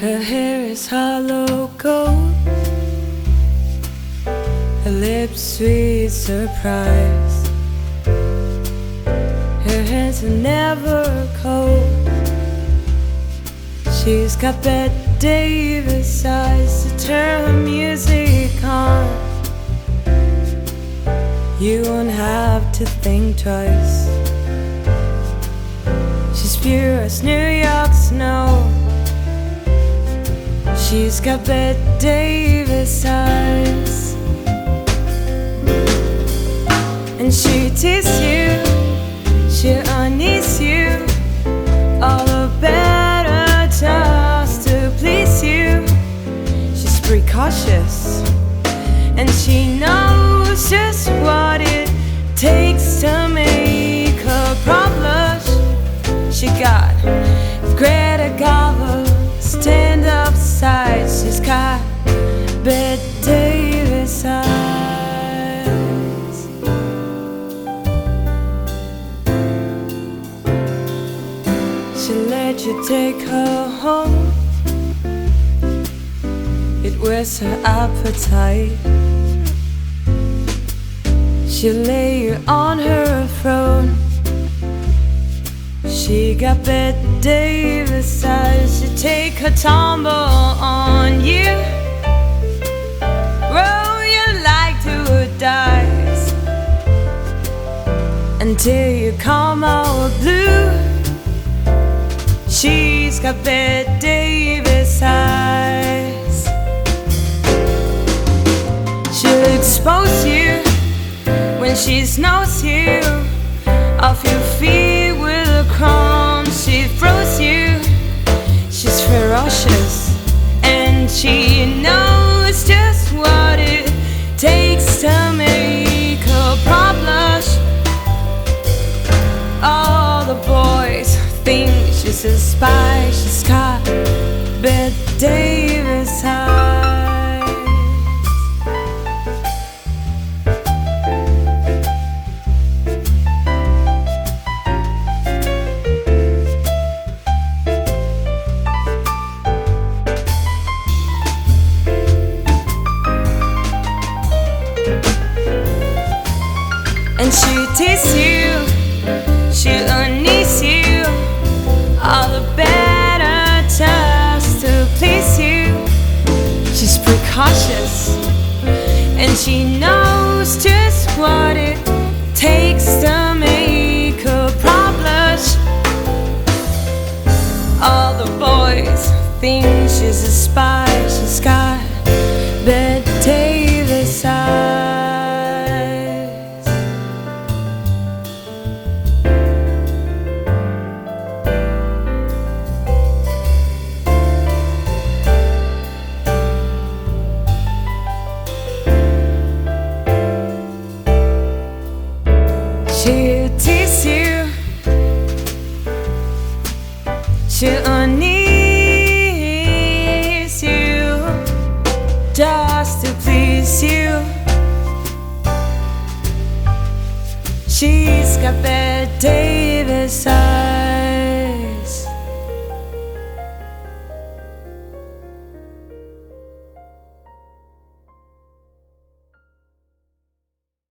Her hair is Harlow gold. Her lips sweet surprise. Her hands are never cold. She's got Bette Davis eyes to turn her music on. You won't have to think twice. She's pure as New York snow. She's got Bette Davis eyes. And she teases you, she unease you, all the better just to please you. She's precautious, and she knows just you take her home. It was her appetite. She lay you on her throne. She got Bette Davis eyes. She take her tumble on you. Roll you like two dice until you come out blue. Bette Davis eyes. She'll expose you when she knows you off your feet with a crumb. She throws you. She's ferocious and she she's a spy. She's got Bette Davis eyes. And she tease you, she She's precautious, and she knows just what it takes to make her problems. All the boys think she's a spy. She'll tease you. She'll you just to please you. She's got Bette Davis eyes.